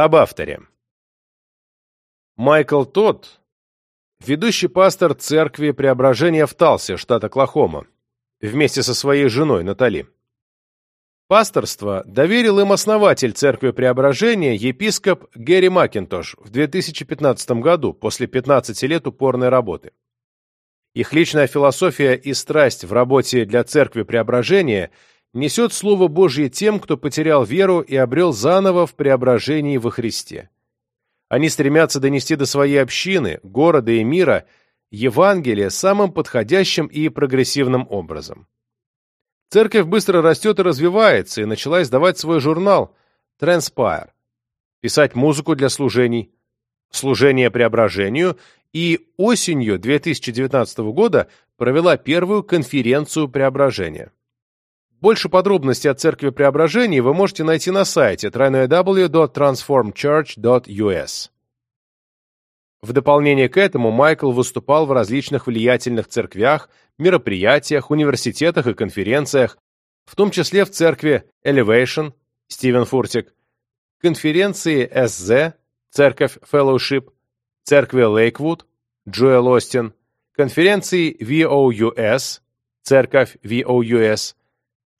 Об авторе. Майкл Тодд, ведущий пастор церкви Преображения в Талсе, штат Оклахома, вместе со своей женой Натали. Пасторство доверил им основатель Церкви Преображения, епископ Гэри Макинтош, в 2015 году, после 15 лет упорной работы. Их личная философия и страсть в работе для Церкви Преображения несет Слово Божье тем, кто потерял веру и обрел заново в преображении во Христе. Они стремятся донести до своей общины, города и мира Евангелие самым подходящим и прогрессивным образом. Церковь быстро растет и развивается, и начала издавать свой журнал Transpire, писать музыку для служений, служение преображению, и осенью 2019 года провела первую конференцию преображения. Больше подробностей о Церкви Преображения вы можете найти на сайте www.transformchurch.us. В дополнение к этому Майкл выступал в различных влиятельных церквях, мероприятиях, университетах и конференциях, в том числе в церкви Elevation, Стивен Фуртик, конференции СЗ, церковь Fellowship, церкви Лейквуд, Джоэл Остин, конференции VOUS, церковь VOUS,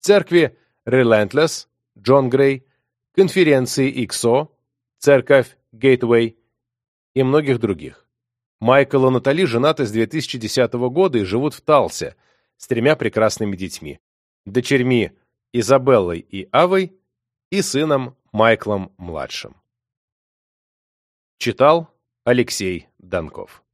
церкви Relentless, Джон Грей, конференции XO, церковь Gateway, и многих других. Майкл и Натали женаты с 2010 года и живут в Талсе с тремя прекрасными детьми. Дочерьми Изабеллой и Авой и сыном Майклом-младшим. Читал Алексей Донков